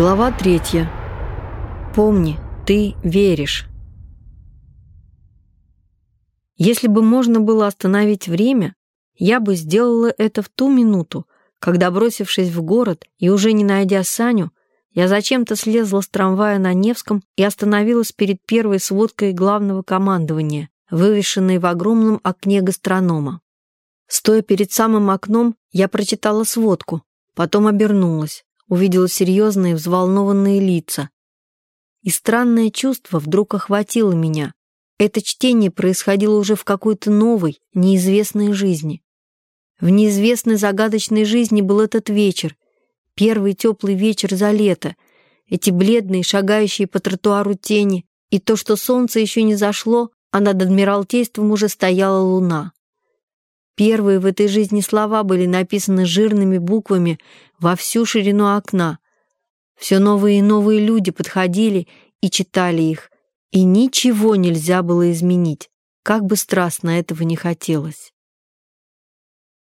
Глава третья. Помни, ты веришь. Если бы можно было остановить время, я бы сделала это в ту минуту, когда, бросившись в город и уже не найдя Саню, я зачем-то слезла с трамвая на Невском и остановилась перед первой сводкой главного командования, вывешенной в огромном окне гастронома. Стоя перед самым окном, я прочитала сводку, потом обернулась увидела серьезные взволнованные лица. И странное чувство вдруг охватило меня. Это чтение происходило уже в какой-то новой, неизвестной жизни. В неизвестной загадочной жизни был этот вечер, первый теплый вечер за лето, эти бледные, шагающие по тротуару тени, и то, что солнце еще не зашло, а над Адмиралтейством уже стояла луна. Первые в этой жизни слова были написаны жирными буквами во всю ширину окна. Все новые и новые люди подходили и читали их, и ничего нельзя было изменить, как бы страстно этого не хотелось.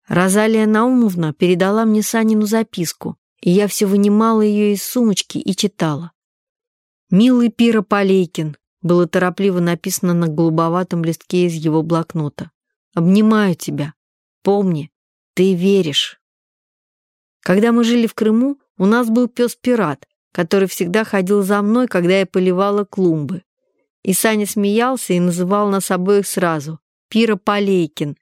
Розалия Наумовна передала мне Санину записку, и я все вынимала ее из сумочки и читала. «Милый Пира Полейкин», было торопливо написано на голубоватом листке из его блокнота. «Обнимаю тебя. Помни, ты веришь. Когда мы жили в Крыму, у нас был пес-пират, который всегда ходил за мной, когда я поливала клумбы. И Саня смеялся и называл нас обоих сразу «Пира Полейкин».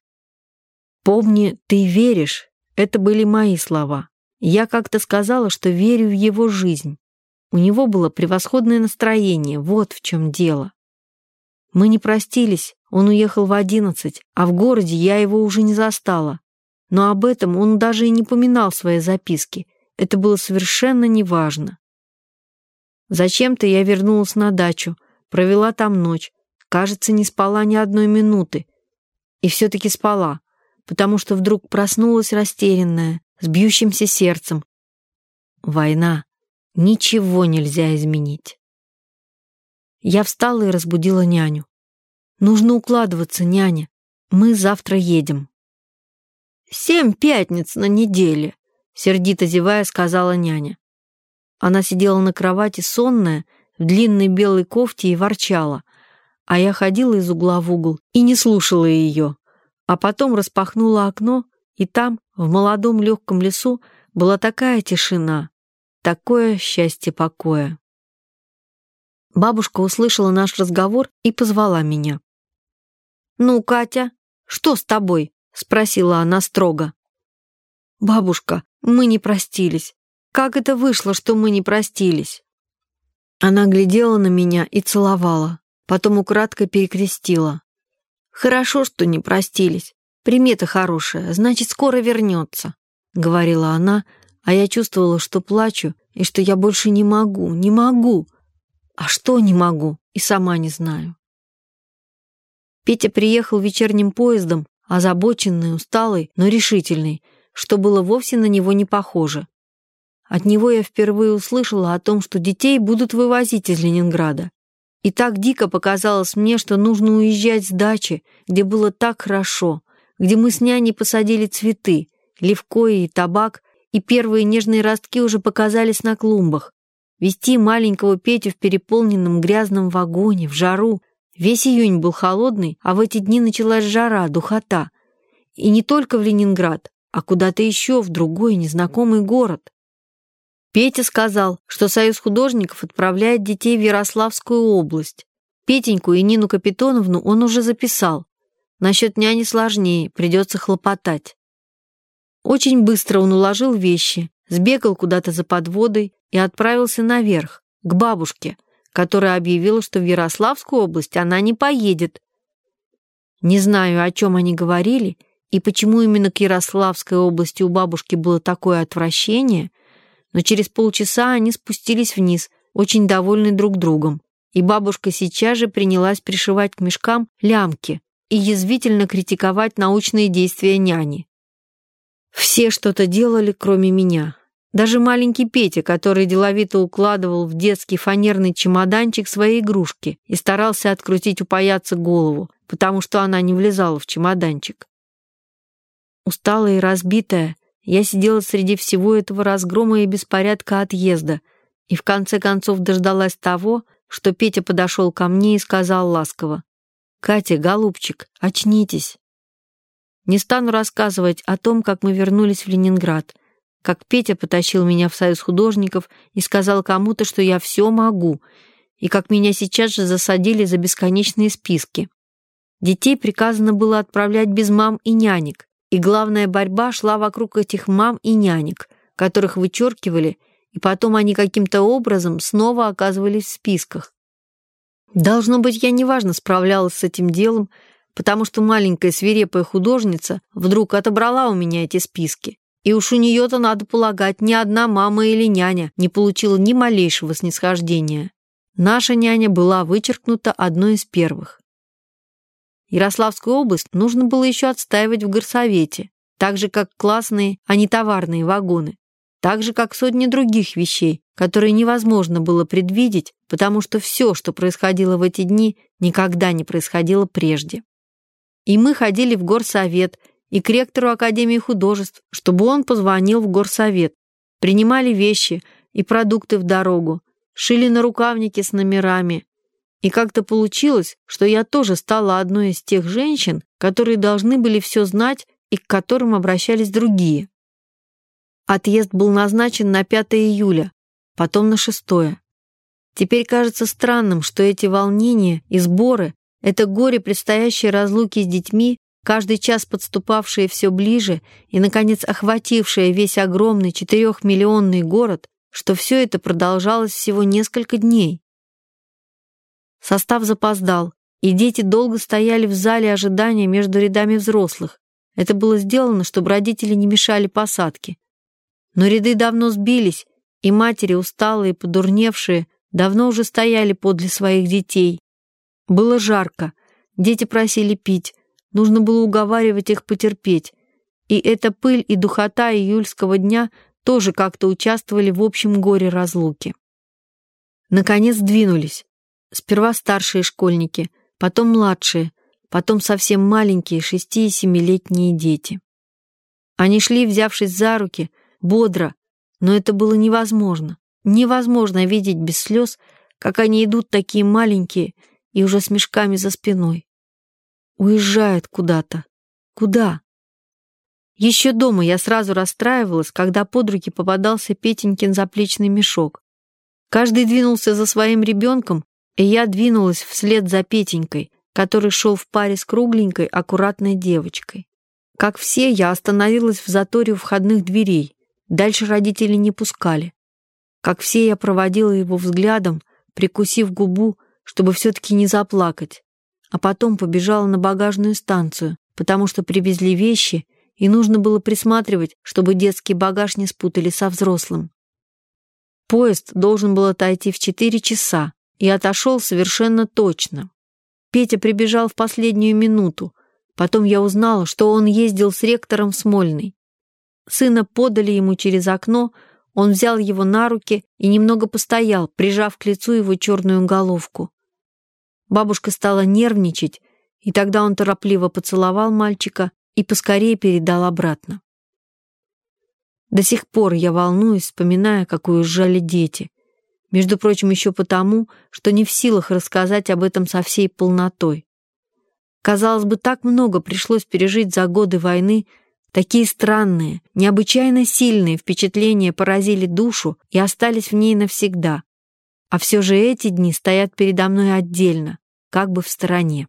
«Помни, ты веришь» — это были мои слова. Я как-то сказала, что верю в его жизнь. У него было превосходное настроение, вот в чем дело. Мы не простились, он уехал в одиннадцать, а в городе я его уже не застала. Но об этом он даже и не поминал в своей записке. Это было совершенно неважно. Зачем-то я вернулась на дачу, провела там ночь. Кажется, не спала ни одной минуты. И все-таки спала, потому что вдруг проснулась растерянная, с бьющимся сердцем. Война. Ничего нельзя изменить. Я встала и разбудила няню. «Нужно укладываться, няня. Мы завтра едем». «Семь пятниц на неделе», — сердито зевая сказала няня. Она сидела на кровати сонная, в длинной белой кофте и ворчала, а я ходила из угла в угол и не слушала ее, а потом распахнула окно, и там, в молодом легком лесу, была такая тишина, такое счастье покоя. Бабушка услышала наш разговор и позвала меня. «Ну, Катя, что с тобой?» — спросила она строго. «Бабушка, мы не простились. Как это вышло, что мы не простились?» Она глядела на меня и целовала, потом украдкой перекрестила. «Хорошо, что не простились. Примета хорошая, значит, скоро вернется», — говорила она, а я чувствовала, что плачу и что я больше не могу, не могу. А что не могу, и сама не знаю. Петя приехал вечерним поездом, озабоченный, усталый, но решительный, что было вовсе на него не похоже. От него я впервые услышала о том, что детей будут вывозить из Ленинграда. И так дико показалось мне, что нужно уезжать с дачи, где было так хорошо, где мы с няней посадили цветы, левкои и табак, и первые нежные ростки уже показались на клумбах, Вести маленького Петю в переполненном грязном вагоне, в жару. Весь июнь был холодный, а в эти дни началась жара, духота. И не только в Ленинград, а куда-то еще, в другой незнакомый город. Петя сказал, что Союз художников отправляет детей в Ярославскую область. Петеньку и Нину Капитоновну он уже записал. Насчет няни сложнее, придется хлопотать. Очень быстро он уложил вещи, сбегал куда-то за подводой, и отправился наверх, к бабушке, которая объявила, что в Ярославскую область она не поедет. Не знаю, о чем они говорили и почему именно к Ярославской области у бабушки было такое отвращение, но через полчаса они спустились вниз, очень довольны друг другом, и бабушка сейчас же принялась пришивать к мешкам лямки и язвительно критиковать научные действия няни. Все что-то делали, кроме меня. Даже маленький Петя, который деловито укладывал в детский фанерный чемоданчик свои игрушки и старался открутить у паяца голову, потому что она не влезала в чемоданчик. Усталая и разбитая, я сидела среди всего этого разгрома и беспорядка отъезда и в конце концов дождалась того, что Петя подошел ко мне и сказал ласково, «Катя, голубчик, очнитесь». Не стану рассказывать о том, как мы вернулись в Ленинград, как Петя потащил меня в Союз художников и сказал кому-то, что я все могу, и как меня сейчас же засадили за бесконечные списки. Детей приказано было отправлять без мам и нянек, и главная борьба шла вокруг этих мам и нянек, которых вычеркивали, и потом они каким-то образом снова оказывались в списках. Должно быть, я неважно справлялась с этим делом, потому что маленькая свирепая художница вдруг отобрала у меня эти списки. И уж у нее-то, надо полагать, ни одна мама или няня не получила ни малейшего снисхождения. Наша няня была вычеркнута одной из первых. Ярославскую область нужно было еще отстаивать в горсовете, так же, как классные, а не товарные вагоны, так же, как сотни других вещей, которые невозможно было предвидеть, потому что все, что происходило в эти дни, никогда не происходило прежде. И мы ходили в горсовет и к ректору Академии художеств, чтобы он позвонил в горсовет, принимали вещи и продукты в дорогу, шили на рукавнике с номерами, и как-то получилось, что я тоже стала одной из тех женщин, которые должны были все знать и к которым обращались другие. Отъезд был назначен на 5 июля, потом на 6. Теперь кажется странным, что эти волнения и сборы, это горе предстоящей разлуки с детьми, каждый час подступавшие все ближе и, наконец, охватившие весь огромный четырехмиллионный город, что все это продолжалось всего несколько дней. Состав запоздал, и дети долго стояли в зале ожидания между рядами взрослых. Это было сделано, чтобы родители не мешали посадке. Но ряды давно сбились, и матери, усталые, подурневшие, давно уже стояли подле своих детей. Было жарко, дети просили пить, нужно было уговаривать их потерпеть. И эта пыль и духота июльского дня тоже как-то участвовали в общем горе разлуки. Наконец двинулись. Сперва старшие школьники, потом младшие, потом совсем маленькие шести- и семилетние дети. Они шли, взявшись за руки, бодро, но это было невозможно. Невозможно видеть без слез, как они идут такие маленькие и уже с мешками за спиной. Уезжают куда-то. Куда? Еще дома я сразу расстраивалась, когда под руки попадался Петенькин заплечный мешок. Каждый двинулся за своим ребенком, и я двинулась вслед за Петенькой, который шел в паре с кругленькой, аккуратной девочкой. Как все, я остановилась в заторе у входных дверей. Дальше родители не пускали. Как все, я проводила его взглядом, прикусив губу, чтобы все-таки не заплакать. А потом побежала на багажную станцию, потому что привезли вещи, и нужно было присматривать, чтобы детский багаж не спутали со взрослым. Поезд должен был отойти в четыре часа, и отошел совершенно точно. Петя прибежал в последнюю минуту. Потом я узнала, что он ездил с ректором в Смольный. Сына подали ему через окно, он взял его на руки и немного постоял, прижав к лицу его черную головку. Бабушка стала нервничать, и тогда он торопливо поцеловал мальчика и поскорее передал обратно. До сих пор я волнуюсь, вспоминая, как уезжали дети. Между прочим, еще потому, что не в силах рассказать об этом со всей полнотой. Казалось бы, так много пришлось пережить за годы войны, такие странные, необычайно сильные впечатления поразили душу и остались в ней навсегда. А все же эти дни стоят передо мной отдельно, как бы в стороне.